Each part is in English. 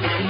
Thank you.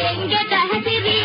Gange ತಹಸಿರಿ